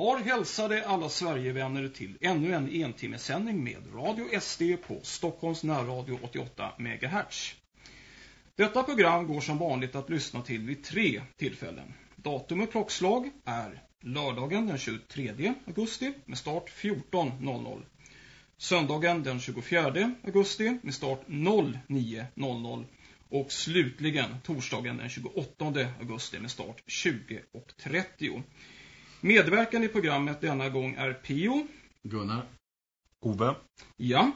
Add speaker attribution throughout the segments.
Speaker 1: Var hälsade alla Sverigevänner till ännu en entimmesändning med Radio SD på Stockholms närradio 88 MHz. Detta program går som vanligt att lyssna till vid tre tillfällen. Datum och klockslag är lördagen den 23 augusti med start 14.00. Söndagen den 24 augusti med start 09.00 och slutligen torsdagen den 28 augusti med start 20.30. Medverkan i programmet denna gång är Pio.
Speaker 2: Gunnar. Ove.
Speaker 1: Ja,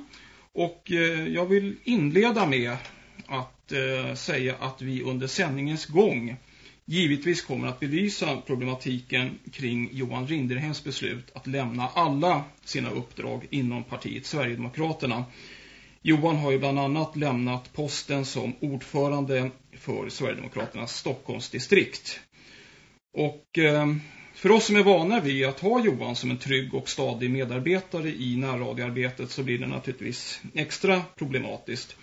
Speaker 1: och eh, jag vill inleda med att eh, säga att vi under sändningens gång givetvis kommer att belysa problematiken kring Johan Rinderhems beslut att lämna alla sina uppdrag inom partiet Sverigedemokraterna. Johan har ju bland annat lämnat posten som ordförande för Sverigedemokraternas Stockholmsdistrikt. Och eh, för oss som är vana vid att ha Johan som en trygg och stadig medarbetare i närradioarbetet så blir det naturligtvis extra problematiskt.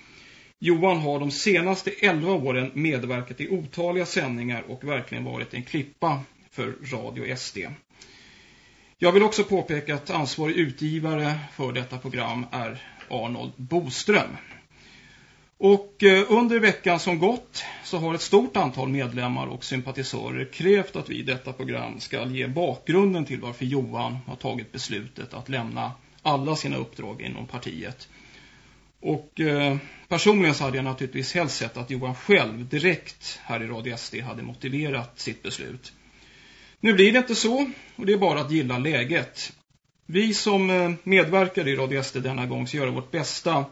Speaker 1: Johan har de senaste 11 åren medverkat i otaliga sändningar och verkligen varit en klippa för Radio SD. Jag vill också påpeka att ansvarig utgivare för detta program är Arnold Boström. Och eh, under veckan som gått så har ett stort antal medlemmar och sympatisörer krävt att vi i detta program ska ge bakgrunden till varför Johan har tagit beslutet att lämna alla sina uppdrag inom partiet. Och eh, personligen så hade jag naturligtvis helst sett att Johan själv direkt här i Radio SD hade motiverat sitt beslut. Nu blir det inte så och det är bara att gilla läget. Vi som eh, medverkar i Radio SD denna gång ska göra vårt bästa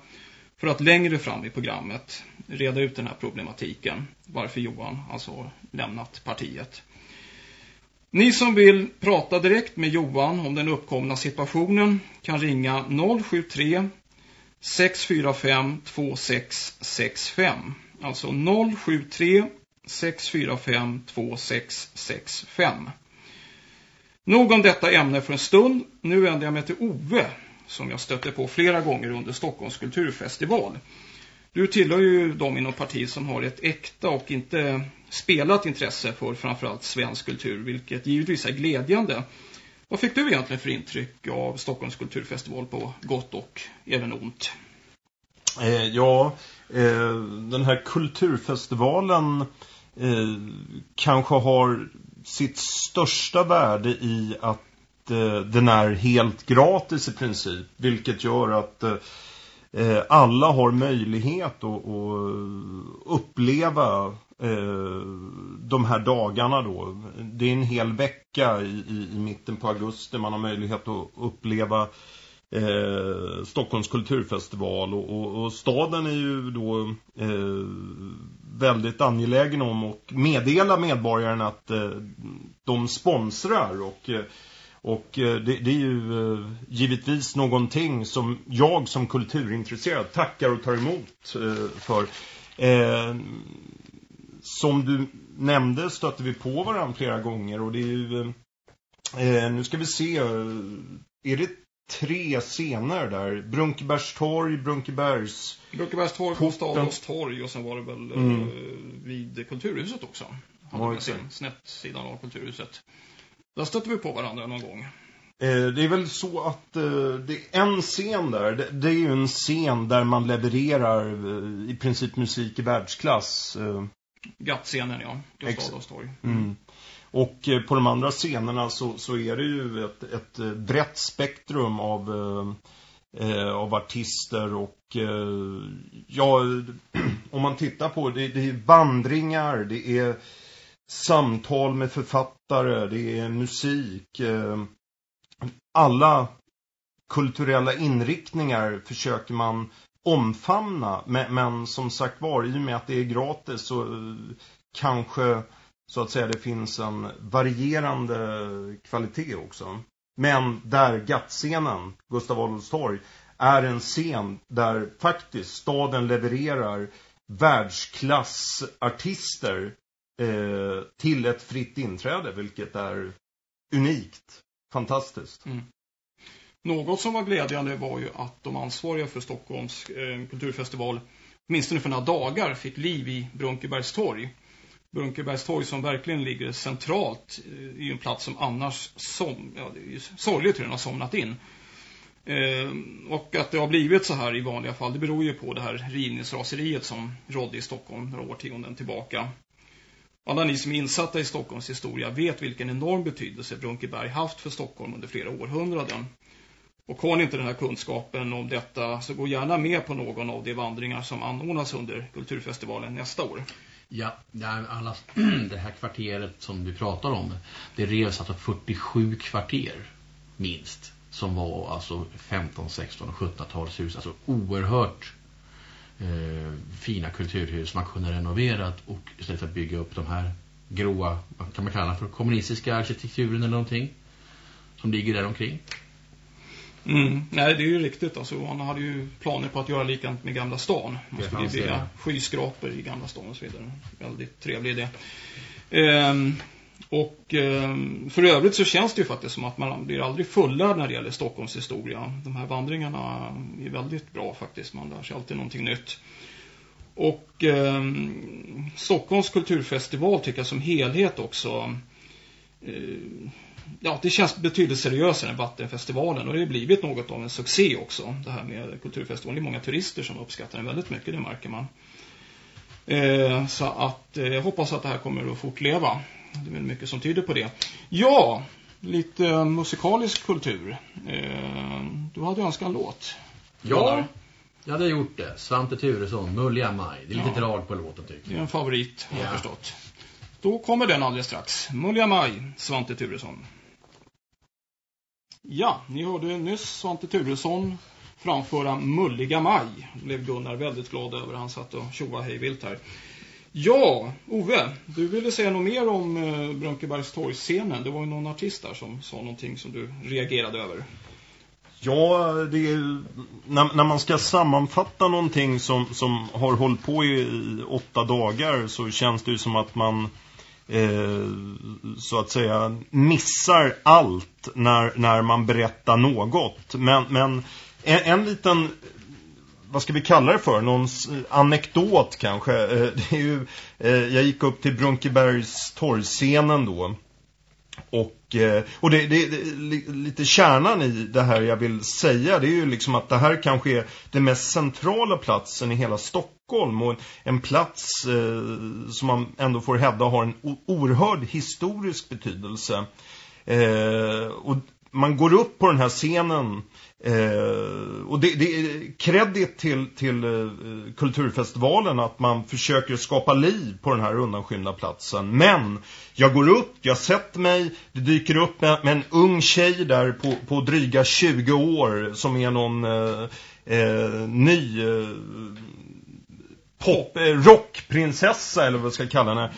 Speaker 1: för att längre fram i programmet reda ut den här problematiken. Varför Johan alltså har lämnat partiet. Ni som vill prata direkt med Johan om den uppkomna situationen kan ringa 073 645 2665. Alltså 073 645 2665. Nog om detta ämne för en stund. Nu vänder jag mig till Ove som jag stötte på flera gånger under Stockholms kulturfestival. Du tillhör ju de inom partiet som har ett äkta och inte spelat intresse för framförallt svensk kultur, vilket givetvis är glädjande. Vad fick du egentligen för intryck av Stockholms kulturfestival på gott och även ont?
Speaker 2: Eh, ja, eh, den här kulturfestivalen eh, kanske har sitt största värde i att Eh, den är helt gratis i princip. Vilket gör att eh, eh, alla har möjlighet att, att uppleva eh, de här dagarna då. Det är en hel vecka i, i, i mitten på augusti man har möjlighet att uppleva eh, Stockholms kulturfestival och, och, och, staden är ju då eh, väldigt angelägen om att meddela medborgarna att eh, de sponsrar och eh, och eh, det, det, är ju eh, givetvis någonting som jag som kulturintresserad tackar och tar emot eh, för. Som du nämnde stötte vi på varandra flera gånger och det är ju, nu ska vi se, är det tre scener där? Brunkebergstorg, Brunkebergs...
Speaker 1: Brunkebergstorg, Gustavs torg och sen var det väl mm. vid Kulturhuset också. Han ja, snett sidan av Kulturhuset. Där stötte vi på varandra någon gång.
Speaker 2: Eh, det är väl så att eh, det är en scen där. Det, är ju en scen där man levererar eh, i princip musik i världsklass. Eh.
Speaker 1: Gatt-scenen, ja. Gustav torg.
Speaker 2: Mm. Och eh, på de andra scenerna så, så är det ju ett, ett eh, brett spektrum av, av artister och ja, om man tittar på det, det är vandringar, det är samtal med författare, det är musik. Eh, alla kulturella inriktningar försöker man omfamna. Men, som sagt var, i och med att det är gratis så eh, kanske så att säga det finns en varierande kvalitet också. Men där GATT-scenen, Gustav Adolfs torg, är en scen där faktiskt staden levererar världsklassartister eh, till ett fritt inträde, vilket är unikt, fantastiskt. Mm.
Speaker 1: Något som var glädjande var ju att de ansvariga för Stockholms eh, kulturfestival åtminstone för några dagar fick liv i Brunkebergstorg. Brunkebergstorg som verkligen ligger centralt eh, i en plats som annars som, ja, det är ju sorgligt hur den har somnat in. Eh, och att det har blivit så här i vanliga fall, det beror ju på det här rivningsraseriet som rådde i Stockholm några årtionden tillbaka. Alla ni som är insatta i Stockholms historia vet vilken enorm betydelse Brunkeberg haft för Stockholm under flera århundraden. Och har ni inte den här kunskapen om detta så gå gärna med på någon av de vandringar som anordnas under Kulturfestivalen nästa år.
Speaker 3: Ja, alla, det här kvarteret som du pratar om, det revs alltså 47 kvarter minst som var alltså 15, 16 och 17-talshus. Alltså oerhört eh, fina kulturhus man kunde renovera och istället för att bygga upp de här gråa, vad kan man kalla för kommunistiska arkitekturen eller någonting som ligger där omkring.
Speaker 1: Mm. Nej, det är ju riktigt. Alltså, han hade ju planer på att göra likadant med Gamla stan. Man skulle bygga skyskrapor i Gamla stan och så vidare. Väldigt trevlig idé. Ehm, och eh, för övrigt så känns det ju faktiskt som att man blir aldrig fullärd när det gäller Stockholms historia. De här vandringarna är väldigt bra faktiskt. Man lär sig alltid någonting nytt. Och eh, Stockholms kulturfestival tycker jag som helhet också eh, ja, det känns betydligt seriösare än Vattenfestivalen och det har blivit något av en succé också det här med kulturfestivalen. Det är många turister som uppskattar den väldigt mycket, det märker man. Eh, så att eh, jag hoppas att det här kommer att fortleva. Det är väl mycket som tyder på det. Ja, lite musikalisk kultur. Eh, du hade önskat en låt.
Speaker 3: Ja, jag hade gjort det. Svante Turesson, Mulja Maj. Det är lite ja. drag på låten tycker jag.
Speaker 1: Det är en favorit, har ja. jag förstått. Då kommer den alldeles strax. Mulja Maj, Svante Turesson. Ja, ni hörde nyss Svante Turesson framföra Mulliga maj. Blev Gunnar väldigt glad över. Han satt och tjoa hejvilt här. Ja, Ove, du ville säga något mer om eh, Brunkebergs. Det var ju någon artist där som sa någonting som du reagerade över.
Speaker 2: Ja, det är, när, när, man ska sammanfatta någonting som, som har hållit på i, i åtta dagar så känns det ju som att man eh, så att säga missar allt när, när man berättar något. Men, men en, en liten vad ska vi kalla det för? Någon anekdot kanske. Eh, det är ju, eh, jag gick upp till Brunkebergs torrscenen då. Och, eh, och det, det, det, lite kärnan i det här jag vill säga det är ju liksom att det här kanske är den mest centrala platsen i hela Stockholm och en plats eh, som man ändå får hävda har en oerhörd historisk betydelse. Eh, och man går upp på den här scenen Eh, och det, det är kredit till, till eh, kulturfestivalen att man försöker skapa liv på den här undanskymda platsen. Men jag går upp, jag sätter mig, det dyker upp med, med en ung tjej där på, på dryga 20 år som är någon eh, eh ny eh, pop, eh, rockprinsessa eller vad jag ska kalla henne.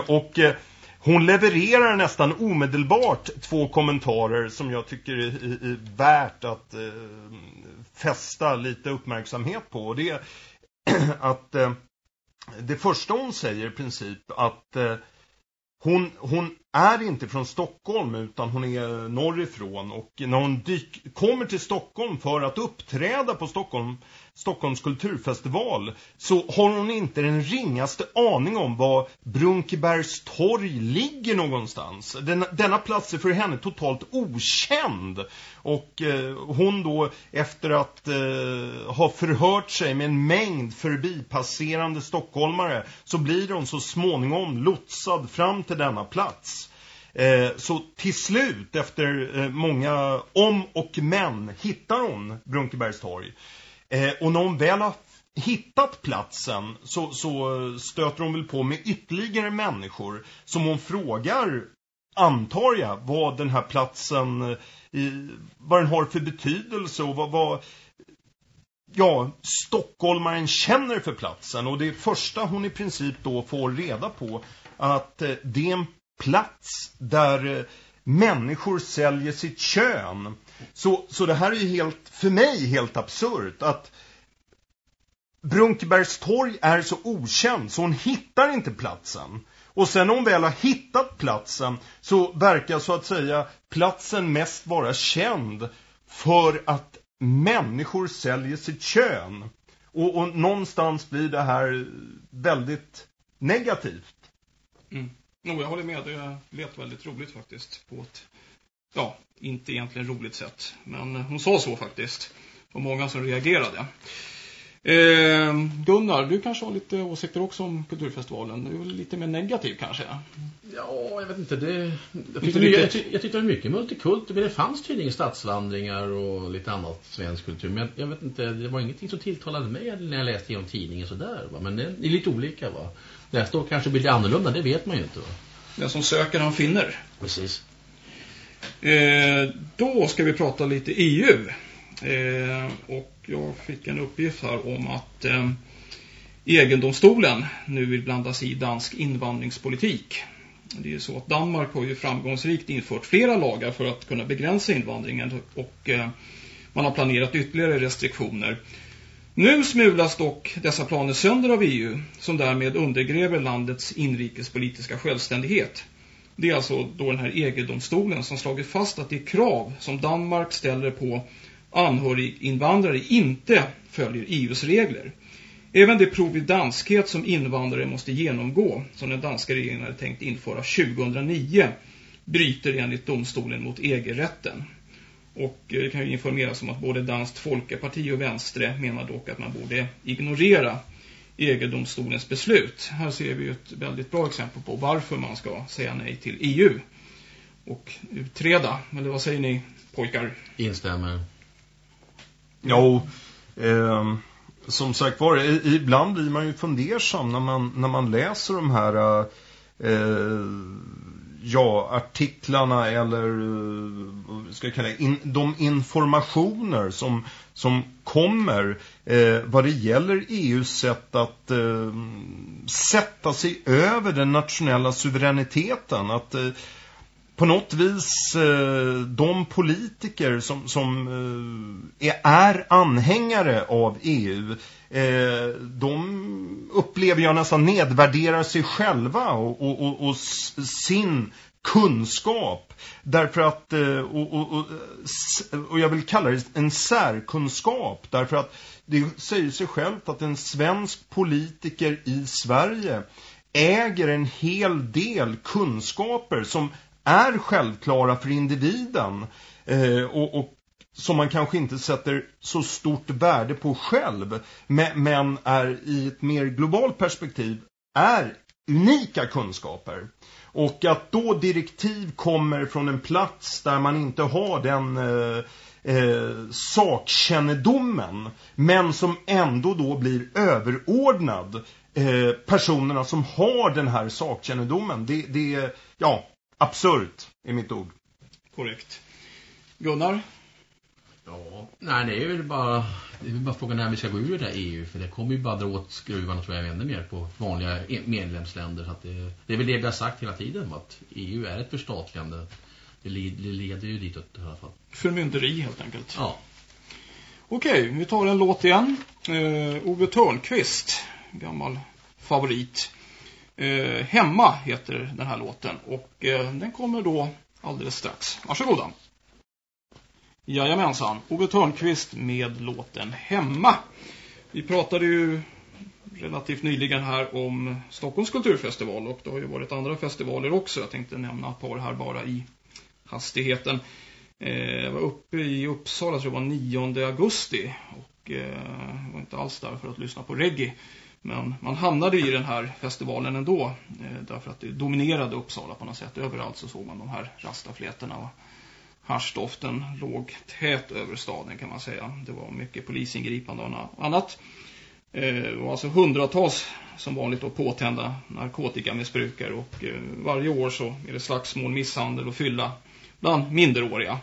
Speaker 2: och eh, hon levererar nästan omedelbart två kommentarer som jag tycker är, är, är värt att eh, fästa lite uppmärksamhet på. Och det är att eh, det första hon säger i princip att eh, hon, hon är inte från Stockholm utan hon är norrifrån och när hon dyk, kommer till Stockholm för att uppträda på Stockholm, Stockholms kulturfestival så har hon inte den ringaste aning om var Brunkebergs torg ligger någonstans. Den, denna plats är för henne totalt okänd och eh, hon då efter att eh, ha förhört sig med en mängd förbipasserande stockholmare så blir hon så småningom lotsad fram till denna plats. Eh, så till slut, efter eh, många om och men, hittar hon Brunkebergs torg. Eh, och när hon väl har hittat platsen så, så stöter hon väl på med ytterligare människor som hon frågar, antar jag, vad den här platsen, eh, vad den har för betydelse och vad, vad ja, stockholmaren känner för platsen. Och det första hon i princip då får reda på att eh, det är en plats där eh, människor säljer sitt kön. Så, så det här är ju helt, för mig helt absurt att Brunkebergs torg är så okänd så hon hittar inte platsen. Och sen när hon väl har hittat platsen så verkar så att säga platsen mest vara känd för att människor säljer sitt kön. Och, och någonstans blir det här väldigt negativt.
Speaker 1: Mm. No, jag håller med, det lät väldigt roligt faktiskt. På ett, ja, inte egentligen roligt sätt. Men hon sa så faktiskt. Var många som reagerade. Eh, Gunnar, du kanske har lite åsikter också om kulturfestivalen. Du är lite mer negativ kanske?
Speaker 3: Ja, jag vet inte. Det, jag, tyckte, jag, jag, tyckte det var mycket multikult. Men det fanns tydligen stadsvandringar och lite annat svensk kultur. Men jag, vet inte, det var ingenting som tilltalade mig när jag läste igenom tidningen sådär. Va? Men det är lite olika va. Nästa år kanske blir det annorlunda, det vet man ju inte va.
Speaker 1: Den som söker han finner.
Speaker 3: Precis.
Speaker 1: Eh, då ska vi prata lite EU. Eh, och jag fick en uppgift här om att eh, egendomstolen nu vill blanda sig i dansk invandringspolitik. Det är ju så att Danmark har ju framgångsrikt infört flera lagar för att kunna begränsa invandringen och eh, man har planerat ytterligare restriktioner. Nu smulas dock dessa planer sönder av EU som därmed undergräver landets inrikespolitiska självständighet. Det är alltså då den här EG-domstolen som slagit fast att det krav som Danmark ställer på anhöriginvandrare inte följer EUs regler. Även det prov i danskhet som invandrare måste genomgå, som den danska regeringen hade tänkt införa 2009, bryter enligt domstolen mot EG-rätten. Och eh, det kan ju informeras om att både Danskt Folkeparti och Vänstre menar dock att man borde ignorera EG-domstolens beslut. Här ser vi ett väldigt bra exempel på varför man ska säga nej till EU. Och utreda, eller vad säger ni pojkar?
Speaker 3: Instämmer.
Speaker 2: Jo, eh, som sagt var, ibland blir man ju fundersam när man, när man läser de här eh, ja, artiklarna eller eh, vad ska jag kalla det, in, de informationer som, som kommer eh, vad det gäller EUs sätt att eh, sätta sig över den nationella suveräniteten. Att eh, på något vis eh, de politiker som, som eh, är anhängare av EU eh, de upplever jag nästan nedvärderar sig själva och, och, och, och sin kunskap. Därför att eh, och, och, och, och jag vill kalla det en särkunskap. Därför att det säger sig självt att en svensk politiker i Sverige äger en hel del kunskaper som är självklara för individen eh, och, och, som man kanske inte sätter så stort värde på själv men, men är i ett mer globalt perspektiv är unika kunskaper. Och att då direktiv kommer från en plats där man inte har den eh, eh, sakkännedomen men som ändå då blir överordnad eh, personerna som har den här sakkännedomen. Det, det, ja, absurt är mitt ord.
Speaker 1: Korrekt. Gunnar?
Speaker 3: Ja, nej det är väl bara, det är väl bara frågan när vi ska gå ur det där EU. För det kommer ju bara dra åt skruvarna tror jag ännu mer på vanliga e- medlemsländer. Så att det, det är väl det vi har sagt hela tiden. Att EU är ett förstatligande. Det, leder ju ditåt i alla fall.
Speaker 1: Förmynderi helt enkelt.
Speaker 3: Ja.
Speaker 1: Okej, vi tar en låt igen. Uh, Ove Törnqvist, gammal favorit. Eh, Hemma heter den här låten och eh, den kommer då alldeles strax. Varsågoda. Jajamensan, Ove Törnqvist med låten Hemma. Vi pratade ju relativt nyligen här om Stockholms kulturfestival och det har ju varit andra festivaler också. Jag tänkte nämna ett par här bara i hastigheten. Eh, jag var uppe i Uppsala, tror jag var 9 augusti och eh, var inte alls där för att lyssna på reggae. Men man hamnade i den här festivalen ändå eh, därför att det dominerade Uppsala på något sätt. Överallt så såg man de här rastaflätorna och haschdoften låg tät över staden kan man säga. Det var mycket polisingripande och annat. Eh, det var alltså hundratals som vanligt då påtända narkotikamissbrukare och eh, varje år så är det slagsmål, misshandel och fylla bland minderåriga.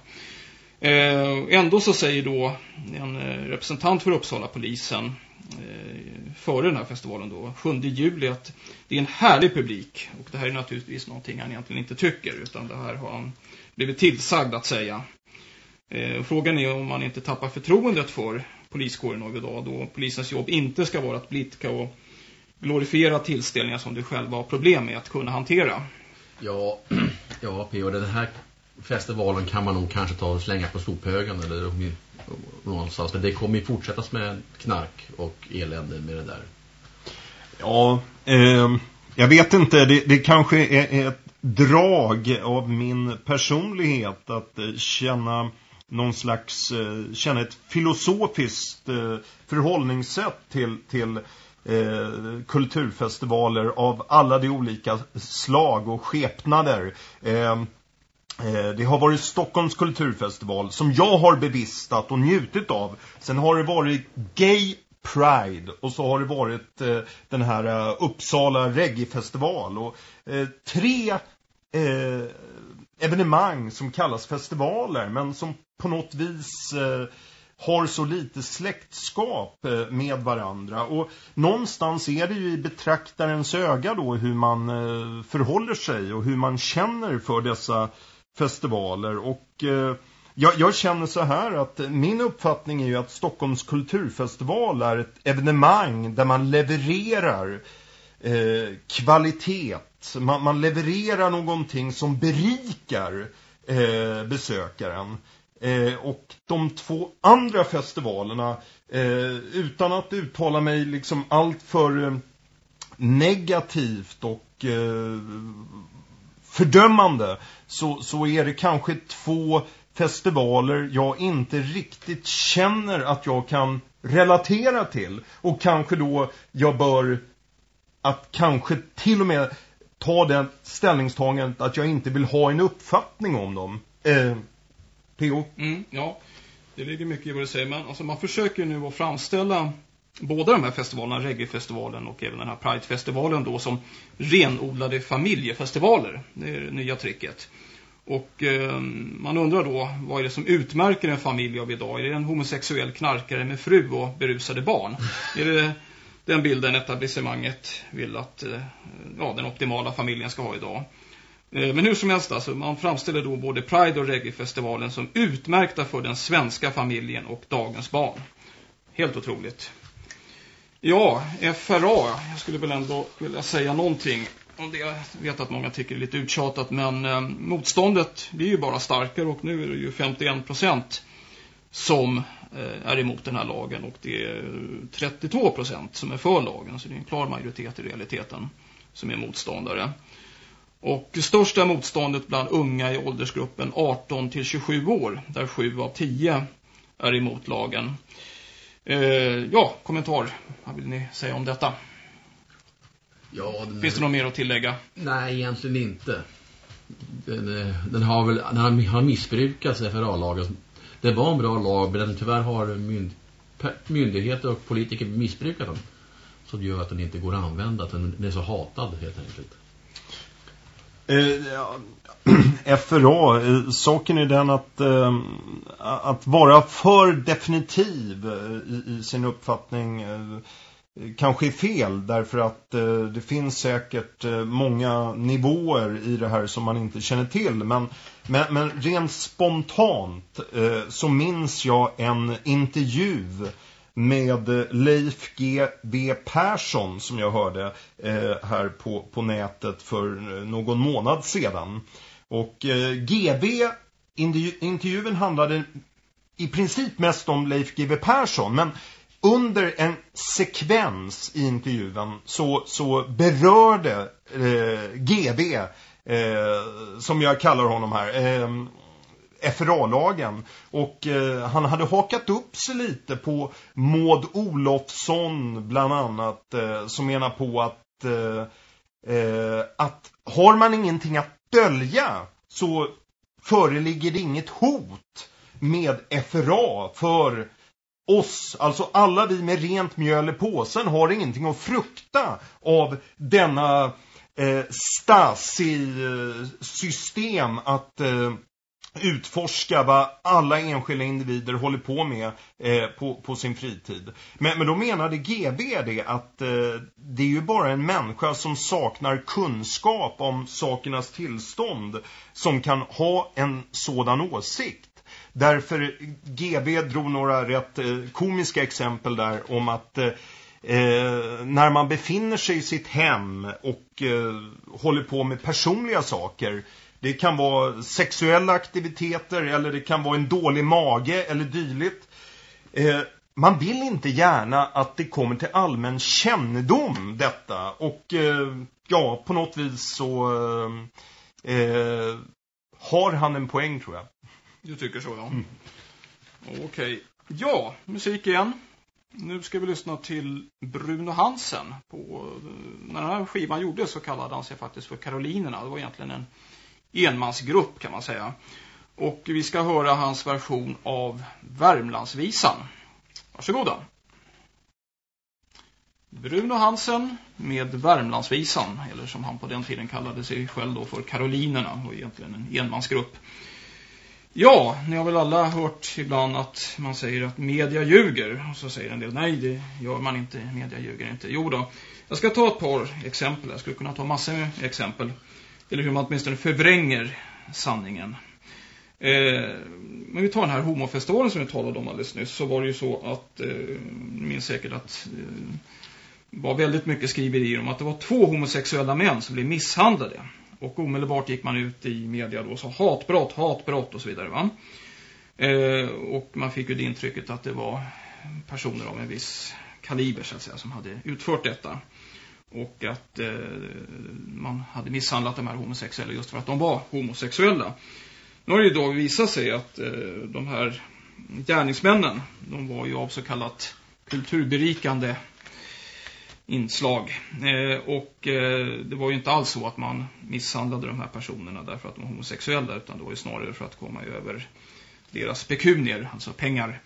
Speaker 1: Eh, ändå så säger då en representant för Uppsala polisen Eh, före den här festivalen då, 7 juli, att det är en härlig publik. Och det här är naturligtvis någonting han egentligen inte tycker, utan det här har han blivit tillsagd att säga. Eh, frågan är om man inte tappar förtroendet för poliskåren av idag, då polisens jobb inte ska vara att blidka och glorifiera tillställningar som du själva har problem med att kunna hantera.
Speaker 3: Ja, ja P.O. Den här festivalen kan man nog kanske ta och slänga på sophögen eller någonstans. Men det kommer ju fortsättas med knark och elände med det där.
Speaker 2: Ja, eh, Jag vet inte, det, det kanske är ett drag av min personlighet att eh, känna någon slags, eh, känna ett filosofiskt eh, förhållningssätt till, till eh, kulturfestivaler av alla de olika slag och skepnader. Eh, Eh, det har varit Stockholms kulturfestival som jag har bevistat och njutit av. Sen har det varit Gay Pride och så har det varit eh, den här eh, Uppsala Reggae-festival och eh, tre eh, evenemang som kallas festivaler men som på något vis eh, har så lite släktskap med varandra och någonstans är det ju i betraktarens öga då hur man förhåller sig och hur man känner för dessa festivaler och eh, jag, jag, känner så här att min uppfattning är ju att Stockholms kulturfestival är ett evenemang där man levererar eh, kvalitet. Man, man, levererar någonting som berikar eh, besökaren. Eh, och de två andra festivalerna, eh, utan att uttala mig liksom allt för eh, negativt och eh, fördömande, så, så är det kanske två festivaler jag inte riktigt känner att jag kan relatera till. Och kanske då jag bör att kanske till och med ta den ställningstagandet att jag inte vill ha en uppfattning om dem. Eh, P.O.
Speaker 1: Mm, ja, det ligger mycket i vad du säger. Men alltså, man försöker nu att framställa båda de här festivalerna, reggaefestivalen och även den här Pride-festivalen då som renodlade familjefestivaler. Det är det nya tricket. Och eh, man undrar då, vad är det som utmärker en familj av idag? Är det en homosexuell knarkare med fru och berusade barn? Är det den bilden etablissemanget vill att eh, ja, den optimala familjen ska ha idag? Eh, men hur som helst, alltså, man framställer då både Pride och Reggae-festivalen som utmärkta för den svenska familjen och dagens barn. Helt otroligt. Ja, FRA, jag skulle väl ändå vilja säga någonting om det. Jag vet att många tycker det är lite uttjatat men eh, motståndet blir ju bara starkare och nu är det ju 51 procent som eh, är emot den här lagen och det är 32 procent som är för lagen så det är en klar majoritet i realiteten som är motståndare. Och största motståndet bland unga i åldersgruppen 18 till 27 år där 7 av 10 är emot lagen. Eh, ja, kommentar. Vad vill ni säga om detta? Ja, den Finns det något mer att tillägga?
Speaker 3: Nej, egentligen inte. Den, eh, den har väl den har missbrukats FRA-lagen. Det var en bra lag, men tyvärr har mynd, myndigheter och politiker missbrukat den. Så det gör att den inte går att använda, att den, den är så hatad helt enkelt.
Speaker 2: Eh, FRA, eh, saken är den att, eh, att vara för definitiv eh, i, i sin uppfattning eh, kanske är fel därför att eh, det finns säkert eh, många nivåer i det här som man inte känner till. Men, men, men rent spontant eh, så minns jag en intervju med Leif G.B. Persson som jag hörde eh, här på, på nätet för eh, någon månad sedan och eh, GB intervjun handlade i princip mest om Leif G.B. Persson men under en sekvens i intervjun så, så berörde eh, GB, eh, som jag kallar honom här, eh, FRA-lagen. Och eh, han hade hakat upp sig lite på Maud Olofsson bland annat, eh, som menar på att, eh, eh att har man ingenting att dölja så föreligger det inget hot med FRA för oss, alltså alla vi med rent mjöl i påsen har ingenting att frukta av denna eh, Stasi-system eh, att eh, utforska vad alla enskilda individer håller på med eh, på, på, sin fritid. Men, men då menade GB det att eh, det är ju bara en människa som saknar kunskap om sakernas tillstånd som kan ha en sådan åsikt. Därför GB drog några rätt eh, komiska exempel där om att eh, eh, när man befinner sig i sitt hem och eh, håller på med personliga saker det kan vara sexuella aktiviteter eller det kan vara en dålig mage eller dylikt. Eh, man vill inte gärna att det kommer till allmän kännedom detta och eh, ja, på något vis så eh, har han en poäng tror jag.
Speaker 1: Du tycker så, ja. Mm. Okej. Okay. Ja, musik igen. Nu ska vi lyssna till Bruno Hansen. På, när den här skivan gjordes så kallade han sig faktiskt för Karolinerna. Det var egentligen en enmansgrupp kan man säga. Och vi ska höra hans version av Värmlandsvisan. Varsågoda. Bruno Hansen med Värmlandsvisan, eller som han på den tiden kallade sig själv då för Karolinerna, och egentligen en enmansgrupp. Ja, ni har väl alla hört ibland att man säger att media ljuger. Och så säger en del, nej det gör man inte, media ljuger inte. Jo då, jag ska ta ett par exempel. Jag skulle kunna ta massor med exempel. Eller hur man åtminstone förvränger sanningen. Eh, men vi tar den här homofestivalen som vi talade om alldeles nyss. Så var det ju så att, eh, minns säkert att eh, var väldigt mycket skriverier om att det var två homosexuella män som blev misshandlade. Och omedelbart gick man ut i media då och sa hatbrott, hatbrott och så vidare va. Eh, och man fick ju det intrycket att det var personer av en viss kaliber så att säga som hade utfört detta. Och att eh, man hade misshandlat de här homosexuella just för att de var homosexuella. Nu har det ju då visat sig att eh, de här gärningsmännen, de var ju av så kallat kulturberikande inslag. Eh, och eh, det var ju inte alls så att man misshandlade de här personerna därför att de var homosexuella utan det var ju snarare för att komma över deras pekunier, alltså pengar.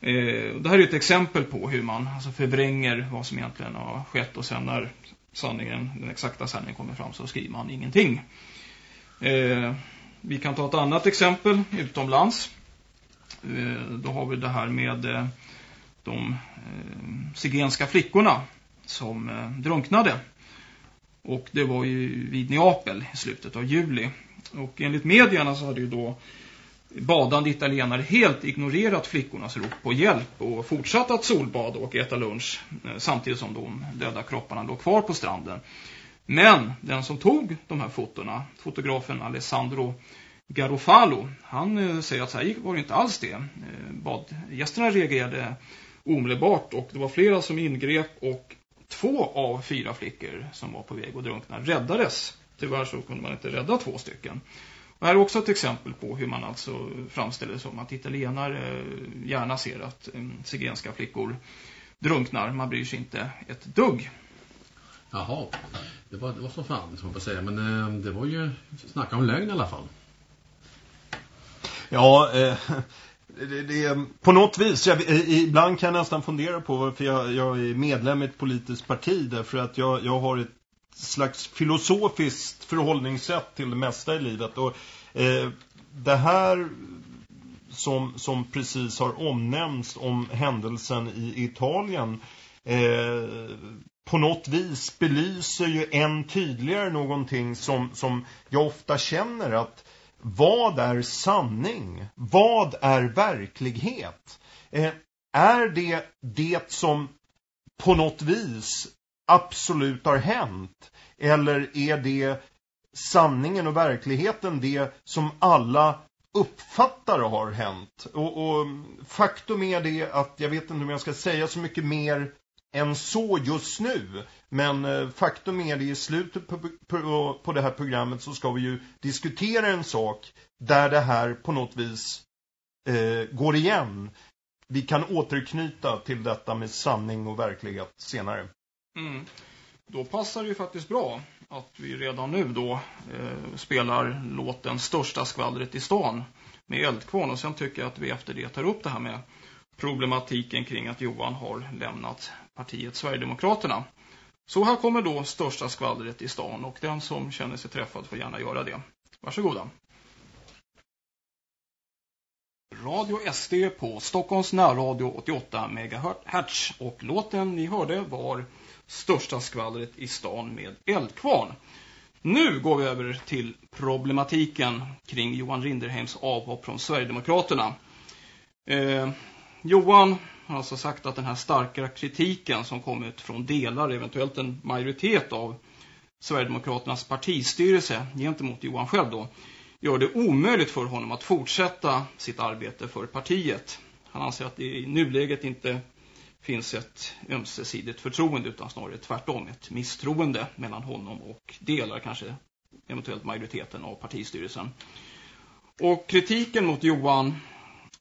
Speaker 1: Eh, det här är ett exempel på hur man alltså förvränger vad som egentligen har skett och sen när sanningen, den exakta sanningen kommer fram så skriver man ingenting. Eh, vi kan ta ett annat exempel utomlands. Eh, då har vi det här med eh, de eh, zigenska flickorna som eh, drunknade. Och det var ju vid Neapel i slutet av juli. Och enligt medierna så hade ju då badande italienare helt ignorerat flickornas rop på hjälp och fortsatt att solbada och äta lunch eh, samtidigt som de döda kropparna låg kvar på stranden. Men den som tog de här fotorna, fotografen Alessandro Garofalo, han eh, säger att så här var det inte alls det. Eh, badgästerna reagerade omedelbart och det var flera som ingrep och två av fyra flickor som var på väg att drunkna räddades. Tyvärr så kunde man inte rädda två stycken. Och här är också ett exempel på hur man alltså framställer det som att italienare gärna ser att zigenska flickor drunknar. Man bryr sig inte ett dugg.
Speaker 3: Jaha, det var, det var så fan som man får säga. Men eh, det var ju snacka om lögn i alla fall.
Speaker 2: Ja, eh, det, det, på något vis, jag, ibland kan jag nästan fundera på varför jag, jag är medlem i ett politiskt parti. Därför att jag, jag har ett slags filosofiskt förhållningssätt till det mesta i livet. Och eh, det här som, som precis har omnämnts om händelsen i Italien eh, på något vis belyser ju än tydligare någonting som, som jag ofta känner att vad är sanning? Vad är verklighet? Eh, är det det som på något vis absolut har hänt? Eller är det sanningen och verkligheten det som alla uppfattar har hänt? Och, och faktum är det att jag vet inte om jag ska säga så mycket mer än så just nu. Men eh, faktum är det i slutet på, på, på det här programmet så ska vi ju diskutera en sak där det här på något vis eh, går igen. Vi kan återknyta till detta med sanning och verklighet senare.
Speaker 1: Mm. Då passar det ju faktiskt bra att vi redan nu då eh, spelar låten Största skvallret i stan med Eldkvarn och sen tycker jag att vi efter det tar upp det här med problematiken kring att Johan har lämnat partiet Sverigedemokraterna. Så här kommer då största skvallret i stan och den som känner sig träffad får gärna göra det. Varsågoda. Radio SD på Stockholms närradio 88 MHz och låten ni hörde var Största skvallret i stan med Eldkvarn. Nu går vi över till problematiken kring Johan Rinderheims avhopp från Sverigedemokraterna. Eh, Johan har alltså sagt att den här starka kritiken som kommit från delar, eventuellt en majoritet av Sverigedemokraternas partistyrelse gentemot Johan själv då, gör det omöjligt för honom att fortsätta sitt arbete för partiet. Han anser att det i nuläget inte finns ett ömsesidigt förtroende utan snarare tvärtom ett misstroende mellan honom och delar kanske eventuellt majoriteten av partistyrelsen. Och kritiken mot Johan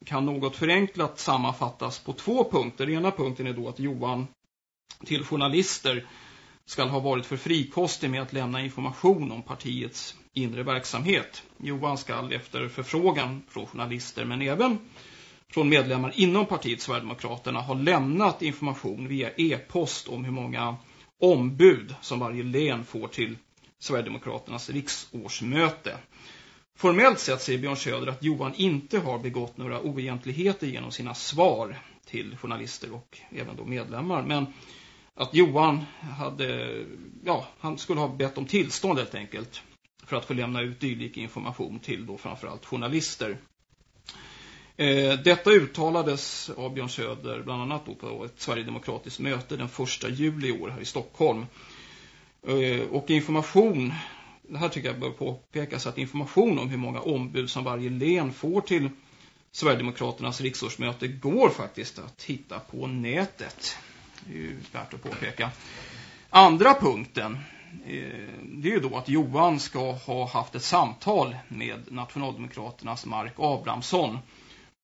Speaker 1: kan något förenklat sammanfattas på två punkter. Den ena punkten är då att Johan till journalister ska ha varit för frikostig med att lämna information om partiets inre verksamhet. Johan ska efter förfrågan från journalister men även från medlemmar inom partiet Sverigedemokraterna har lämnat information via e-post om hur många ombud som varje län får till Sverigedemokraternas riksårsmöte. Formellt sett säger Björn Söder att Johan inte har begått några oegentligheter genom sina svar till journalister och även då medlemmar. Men att Johan hade, ja, han skulle ha bett om tillstånd helt enkelt för att få lämna ut dylik information till då framförallt journalister. Eh, detta uttalades av Björn Söder bland annat på ett Sverigedemokratiskt möte den 1 juli i år här i Stockholm. Eh, och information, det här tycker jag bör påpekas att information om hur många ombud som varje län får till Sverigedemokraternas riksårsmöte går faktiskt att hitta på nätet. Det är ju värt att påpeka. Andra punkten, eh, det är ju då att Johan ska ha haft ett samtal med Nationaldemokraternas Mark Abrahamsson.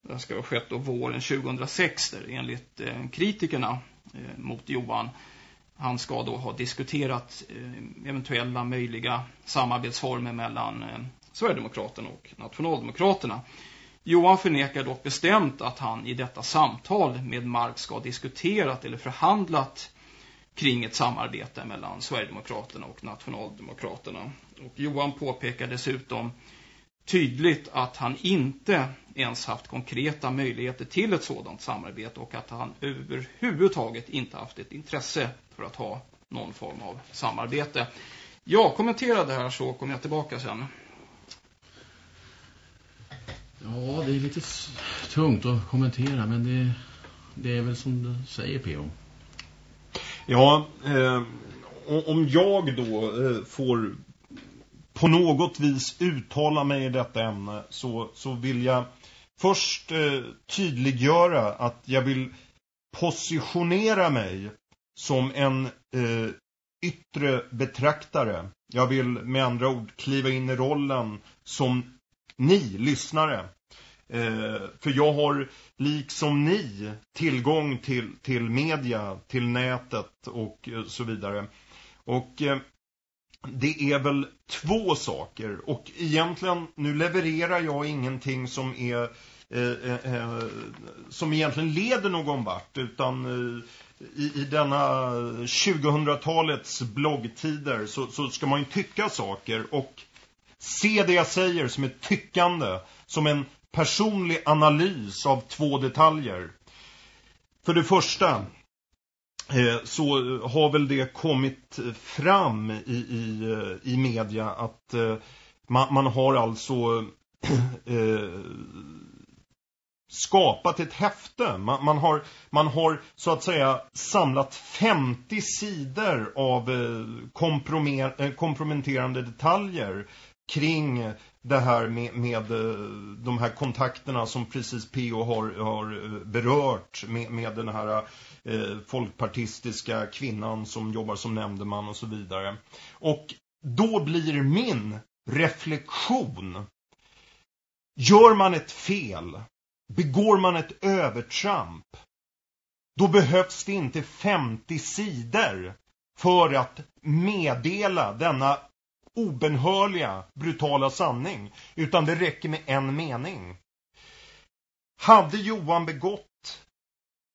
Speaker 1: Det ska ha skett då våren 2006 där, enligt eh, kritikerna eh, mot Johan han ska då ha diskuterat eh, eventuella möjliga samarbetsformer mellan eh, Sverigedemokraterna och Nationaldemokraterna. Johan förnekar dock bestämt att han i detta samtal med Marx ska ha diskuterat eller förhandlat kring ett samarbete mellan Sverigedemokraterna och Nationaldemokraterna. Och Johan påpekar dessutom tydligt att han inte ens haft konkreta möjligheter till ett sådant samarbete och att han överhuvudtaget inte haft ett intresse för att ha någon form av samarbete. Jag kommenterar det här så kommer jag tillbaka sen.
Speaker 3: Ja, det är lite tungt att kommentera men det, det är väl som du säger P.O.
Speaker 2: Ja, eh, om jag då eh, får på något vis uttala mig i detta ämne så, så vill jag först eh, tydliggöra att jag vill positionera mig som en eh, yttre betraktare. Jag vill med andra ord kliva in i rollen som ni lyssnare. Eh, för jag har liksom ni tillgång till, till media, till nätet och eh, så vidare. Och eh, det är väl två saker och egentligen nu levererar jag ingenting som är eh, eh, eh som egentligen leder någon vart utan eh, i, i denna 2000-talets bloggtider så, så ska man ju tycka saker och se det jag säger som ett tyckande som en personlig analys av två detaljer. För det första Eh, så eh, har väl det kommit fram i, i, eh, i media att man, man har alltså skapat ett häfte. Man, man, har, man har så att säga samlat 50 sidor av komprometterande detaljer kring det här med, med eh, de här kontakterna som precis PO har, har eh, berört med, med den här eh, folkpartistiska kvinnan som jobbar som nämndeman och så vidare. Och då blir min reflektion. Gör man ett fel, begår man ett övertramp, då behövs det inte 50 sidor för att meddela denna obenhörliga, brutala sanning. Utan det räcker med en mening. Hade Johan begått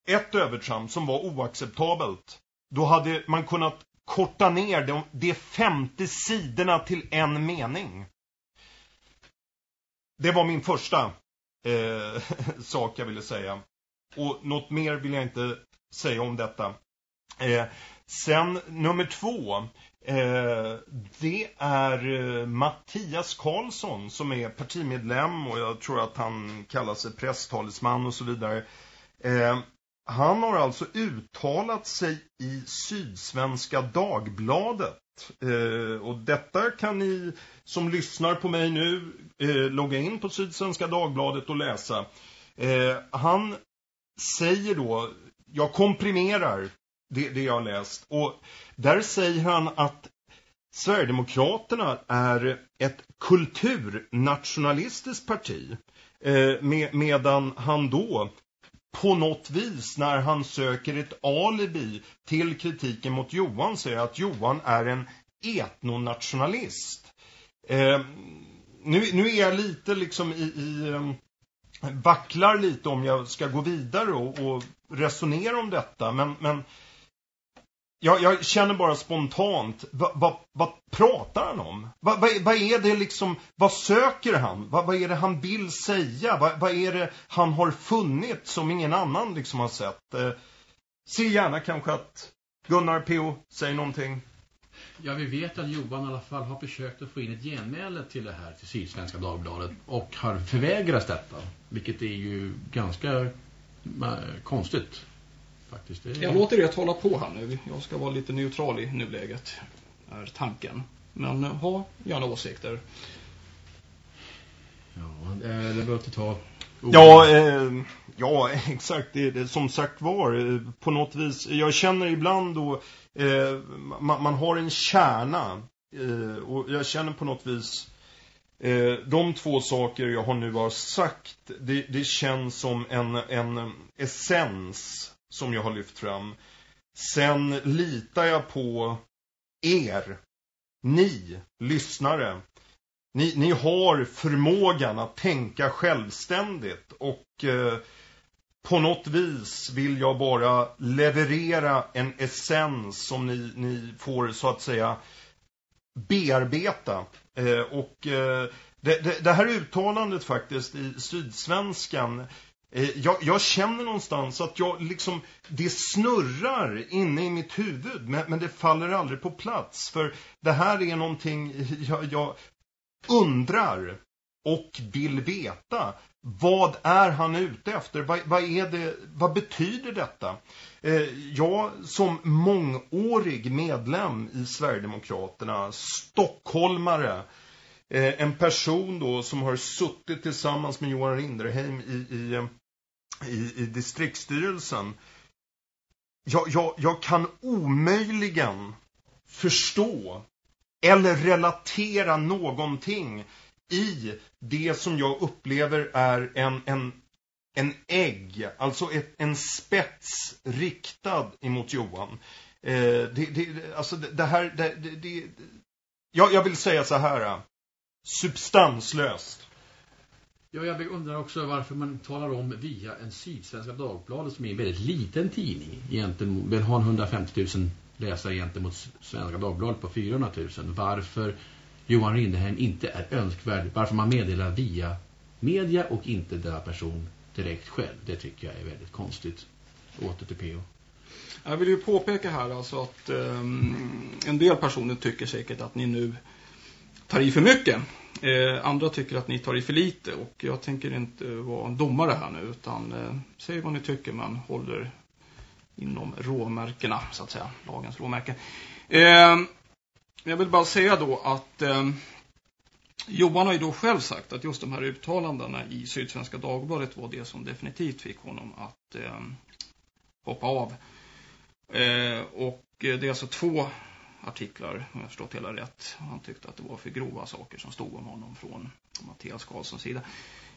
Speaker 2: ett övertramp som var oacceptabelt, då hade man kunnat korta ner de, de 50 sidorna till en mening. Det var min första eh, sak jag ville säga. Och något mer vill jag inte säga om detta. Eh, sen nummer två. Eh, det är eh, Mattias Karlsson som är partimedlem och jag tror att han kallar sig presstalesman och så vidare. Eh, han har alltså uttalat sig i Sydsvenska Dagbladet. Eh, och detta kan ni som lyssnar på mig nu eh, logga in på Sydsvenska Dagbladet och läsa. Eh, han säger då jag komprimerar det, det jag har läst. Och där säger han att Sverigedemokraterna är ett kulturnationalistiskt parti. Eh, med, medan han då på något vis när han söker ett alibi till kritiken mot Johan säger att Johan är en etnonationalist. Eh, nu, nu är jag lite liksom i, i eh, vacklar lite om jag ska gå vidare och, och resonera om detta. Men, men jag, jag känner bara spontant, vad va, va pratar han om? Vad va, va är det liksom, vad söker han? Vad va är det han vill säga? Vad är det han har funnit som ingen annan liksom har sett? Eh, se gärna kanske att Gunnar P.O. säger någonting.
Speaker 3: Ja, vi vet att Johan i alla fall har försökt att få in ett genmäle till det här till Sydsvenska Dagbladet och har förvägrats detta. Vilket är ju ganska eh, konstigt. Faktiskt. Är...
Speaker 1: Jag låter det hålla på här nu. Jag ska vara lite neutral i nuläget. Är tanken. Men eh, ha gärna åsikter.
Speaker 3: Ja, det behöver inte ta
Speaker 2: Ja, eh, ja, exakt. Det, det, som sagt var, eh, på något vis. Jag känner ibland då, eh, man, man, har en kärna. Eh, och jag känner på något vis, eh, de två saker jag har nu har sagt, det, det känns som en, en essens som jag har lyft fram. Sen litar jag på er, ni lyssnare, ni, ni har förmågan att tänka självständigt och eh, på något vis vill jag bara leverera en essens som ni, ni får så att säga bearbeta. Eh, och eh, det, det, det, här uttalandet faktiskt i Sydsvenskan eh, Eh, jag, jag, känner någonstans att jag liksom, det snurrar inne i mitt huvud men, men det faller aldrig på plats. För det här är någonting jag, jag undrar och vill veta. Vad är han ute efter? Vad, vad, är det, vad betyder detta? Eh, jag som mångårig medlem i Sverigedemokraterna, stockholmare, eh, en person då som har suttit tillsammans med Johan Rinderheim i, i, eh, i, i distriktsstyrelsen. Jag, jag, jag kan omöjligen förstå eller relatera någonting i det som jag upplever är en, en, en ägg, alltså ett, en spets riktad emot Johan. Eh, det, det, alltså det, det här, det, det, jag, jag vill säga så här, eh, substanslöst.
Speaker 3: Ja, jag undrar också varför man talar om via en Sydsvenska Dagbladet som är en väldigt liten tidning. Egentligen vill ha 150 000 läsare gentemot Svenska Dagbladet på 400 000. Varför Johan Rindehem inte är önskvärd. Varför man meddelar via media och inte denna person direkt själv. Det tycker jag är väldigt konstigt. Åter till PO.
Speaker 1: Jag vill ju påpeka här alltså att um, en del personer tycker säkert att ni nu tar i för mycket. Eh, andra tycker att ni tar i för lite och jag tänker inte vara en domare här nu utan eh, säg vad ni tycker men håller inom råmärkena så att säga, lagens råmärken. Eh, jag vill bara säga då att eh, Johan har ju då själv sagt att just de här uttalandena i Sydsvenska Dagbladet var det som definitivt fick honom att eh, hoppa av. Eh, och det är alltså två artiklar, om jag förstått hela rätt. Han tyckte att det var för grova saker som stod om honom från Mattias Karlssons sida.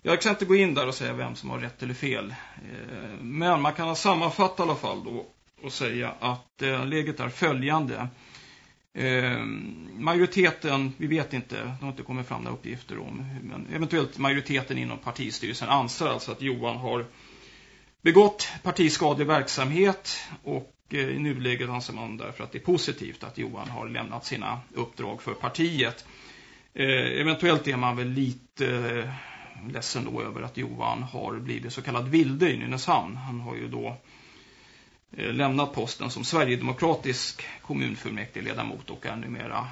Speaker 1: Jag kan inte gå in där och säga vem som har rätt eller fel. Eh, men man kan sammanfatta i alla fall då och säga att eh, läget är följande. Eh, majoriteten, vi vet inte, det har inte kommit fram några uppgifter om, men eventuellt majoriteten inom partistyrelsen anser alltså att Johan har begått partiskadlig verksamhet och eh, i nuläget anser man därför att det är positivt att Johan har lämnat sina uppdrag för partiet. Eh, eventuellt är man väl lite eh, ledsen då över att Johan har blivit så kallad vilde i Nynäshamn. Han har ju då eh, lämnat posten som Sverigedemokratisk kommunfullmäktigeledamot och är numera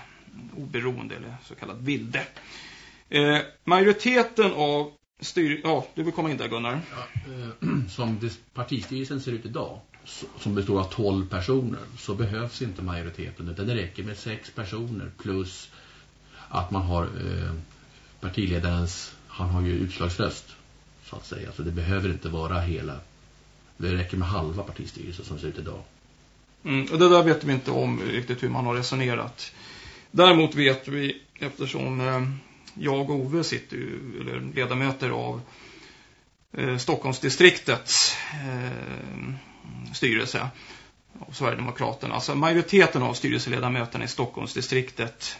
Speaker 1: oberoende eller så kallad vilde. Eh, majoriteten av styr... Ja, du vill komma in där Gunnar. Ja,
Speaker 3: eh, som partistyrelsen ser ut idag som består av 12 personer så behövs inte majoriteten utan det räcker med sex personer plus att man har eh, partiledarens han har ju utslagsröst så att säga. Så det behöver inte vara hela Det räcker med halva partistyrelsen som ser ut idag.
Speaker 1: Mm, och det där vet vi inte om riktigt hur man har resonerat. Däremot vet vi, eftersom eh, jag och Ove sitter ju, eller ledamöter av eh, Stockholmsdistriktets eh, styrelse av Sverigedemokraterna. Alltså majoriteten av styrelseledamöterna i Stockholmsdistriktet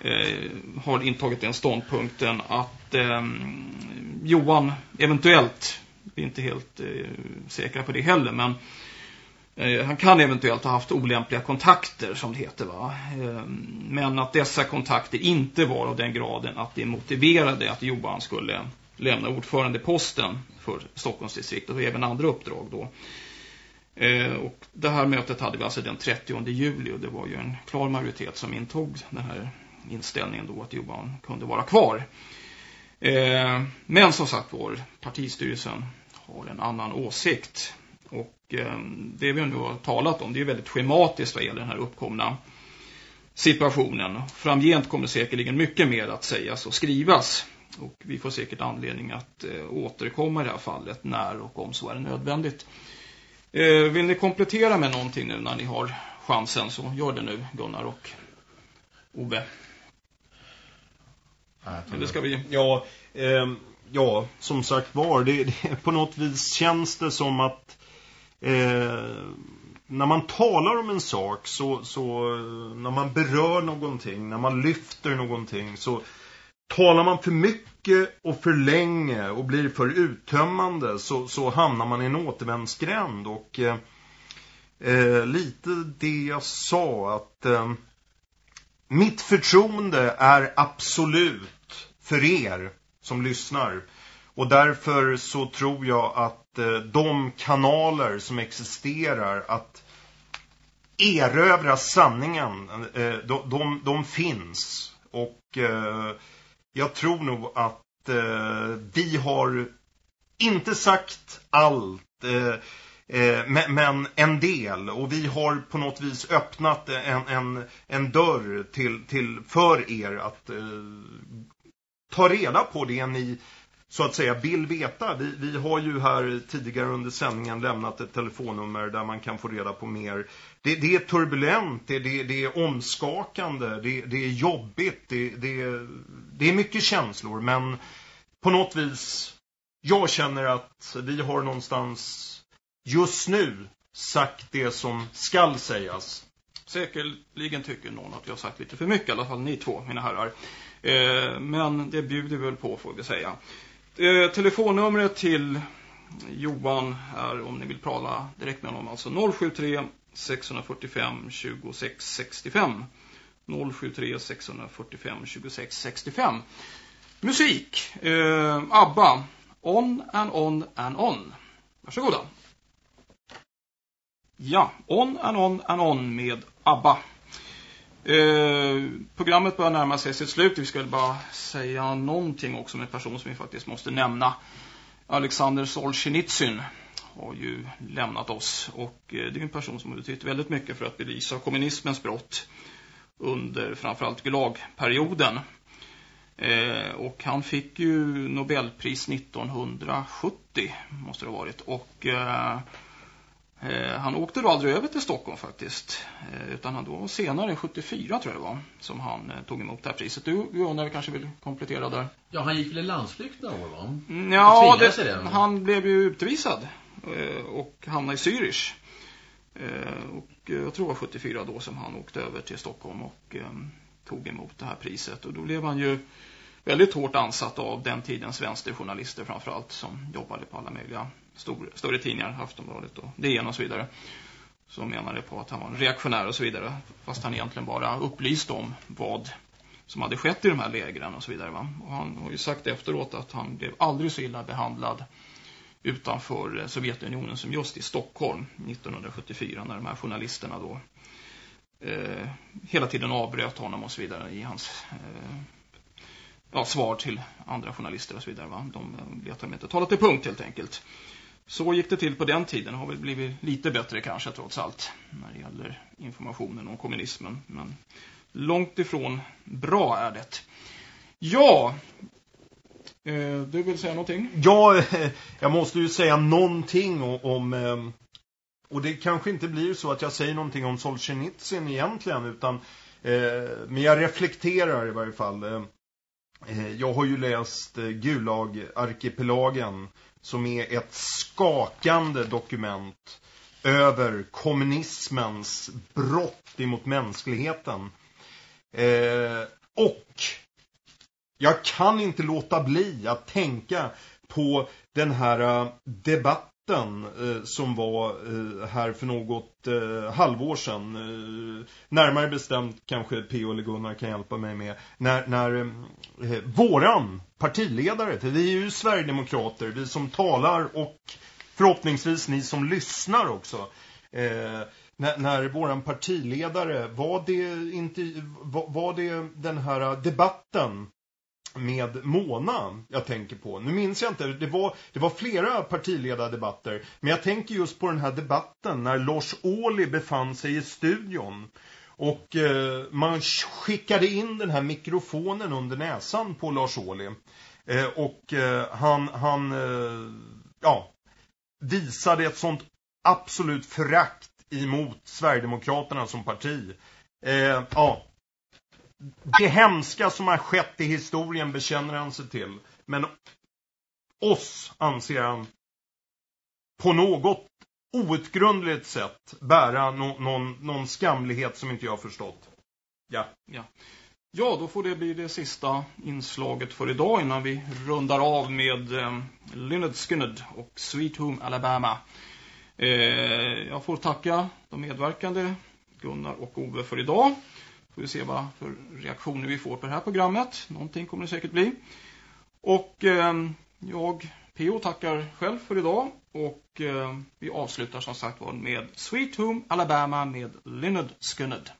Speaker 1: eh, har intagit den ståndpunkten att eh, Johan eventuellt, vi är inte helt eh, säkra på det heller, men eh, Eh, han kan eventuellt ha haft olämpliga kontakter som det heter va. Eh, men att dessa kontakter inte var av den graden att det motiverade att Johan skulle lämna ordförandeposten för Stockholmsdistriktet och även andra uppdrag då. Eh, och det här mötet hade vi alltså den 30 juli och det var ju en klar majoritet som intog den här inställningen då att Johan kunde vara kvar. Men som sagt vår partistyrelsen har en annan åsikt och eh, det vi nu har talat om det är väldigt schematiskt vad gäller den här uppkomna situationen. Framgent kommer säkerligen mycket mer att sägas och skrivas och vi får säkert anledning att eh, återkomma i det här fallet när och om så är nödvändigt. Eh, vill ni komplettera med någonting nu när ni har chansen så gör det nu Gunnar och Ove. Eller ska vi...
Speaker 2: Ja, eh, ja som sagt var, det, det, på något vis känns det som att eh, när man talar om en sak så, så när man berör någonting, när man lyfter någonting så talar man för mycket och för länge och blir för uttömmande så, så hamnar man i en återvändsgränd. Och eh, eh, lite det jag sa att eh, mitt förtroende är absolut för er som lyssnar. Och därför så tror jag att Eh, de kanaler som existerar att erövra sanningen eh, de, de, de finns. Och eh, jag tror nog att eh, vi har inte sagt allt eh, eh, men, men, en del. Och vi har på något vis öppnat en, en, en dörr till, till för er att eh, ta reda på det ni så att säga vill veta. Vi, vi har ju här tidigare under sändningen lämnat ett telefonnummer där man kan få reda på mer. Det, det är turbulent, det, det, det är omskakande, det, det är jobbigt, det, det, det är mycket känslor men på något vis jag känner att vi har någonstans just nu sagt det som skall sägas.
Speaker 1: Säkerligen tycker någon att jag har sagt lite för mycket, i alla fall ni två, mina herrar. Eh, men det bjuder vi väl på, får vi säga. Eh, telefonnumret till Johan är, om ni vill prata direkt med honom, alltså 073 645 26 65. 073 645 26 65. Musik. Eh, ABBA. On and on and on. Varsågoda. Ja, On and on and on med ABBA. Eh, programmet börjar närma sig sitt slut. Vi ska bara säga någonting också om en person som vi faktiskt måste nämna. Alexander Solzhenitsyn har ju lämnat oss och eh, det är en person som har betytt väldigt mycket för att belysa kommunismens brott under framförallt Gulagperioden. Eh, och han fick ju Nobelpris 1970 måste det ha varit och Eh, han åkte då aldrig över till Stockholm faktiskt. Eh, utan han då senare, 74 tror jag det var, som han eh, tog emot det här priset. Du, Gunnar, kanske vill komplettera där?
Speaker 3: Ja, han gick väl i landsflykt några år va?
Speaker 1: Mm, ja, det, det, han blev ju utvisad och hamnade i Zürich. Och jag tror det var 74 då som han åkte över till Stockholm och tog emot det här priset. Och då blev han ju väldigt hårt ansatt av den tidens vänsterjournalister framförallt som jobbade på alla möjliga stor, större tidningar, Aftonbladet och DN och så vidare som menade på att han var en reaktionär och så vidare fast han egentligen bara upplyste om vad som hade skett i de här lägren och så vidare. Va? Och han har ju sagt efteråt att han blev aldrig så illa behandlad utanför Sovjetunionen som just i Stockholm 1974 när de här journalisterna då eh, hela tiden avbröt honom och så vidare i hans eh, ja, svar till andra journalister och så vidare. Va? De eh, lät honom inte tala till punkt helt enkelt. Så gick det till på den tiden. det Har väl blivit lite bättre kanske trots allt när det gäller informationen om kommunismen. Men långt ifrån bra är det. Ja, eh, du vill säga någonting?
Speaker 2: Ja, eh, jag måste ju säga någonting om... Eh, och det kanske inte blir så att jag säger någonting om Solzhenitsyn egentligen, utan... Men jag reflekterar i varje fall. Jag har ju läst Gulag-arkipelagen som är ett skakande dokument över kommunismens brott emot mänskligheten. Eh, och jag kan inte låta bli att tänka på den här eh, debatten Eh, som var eh, här för något eh, halvår sedan. Eh, närmare bestämt kanske P.O. eller Gunnar kan hjälpa mig med. När, när eh, våran partiledare, för vi är ju Sverigedemokrater, vi som talar och förhoppningsvis ni som lyssnar också. när, när våran partiledare, var det, inte, var, var det den här debatten med Mona jag tänker på. Nu minns jag inte, det var, det var flera partiledardebatter. Men jag tänker just på den här debatten när Lars Ohly befann sig i studion. Och eh, man skickade in den här mikrofonen under näsan på Lars Ohly. Eh, och eh, han, han eh, ja, visade ett sånt absolut förakt emot Sverigedemokraterna som parti. Eh, ja, det hemska som har skett i historien bekänner han sig till. Men oss anser han på något outgrundligt sätt bära no någon, någon skamlighet som inte jag har förstått. Ja.
Speaker 1: ja. Ja, då får det bli det sista inslaget för idag innan vi rundar av med eh, Lynyrd Skynyrd och Sweet Home Alabama. Eh, jag får tacka de medverkande Gunnar och Ove för idag. Får vi se vad för reaktioner vi får på det här programmet. Någonting kommer det säkert bli. Och eh, jag, P.O. tackar själv för idag. Och eh, vi avslutar som sagt med Sweet Home Alabama med Leonard Skynyrd.